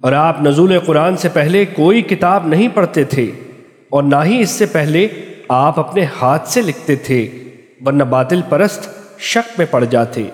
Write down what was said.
اور آپ نزول قرآن سے پہلے کوئی کتاب نہیں پڑھتے تھے اور نہ ہی اس سے پہلے آپ اپنے ہاتھ سے لکھتے تھے، ورنہ باطل پرست شک میں پڑ جاتے۔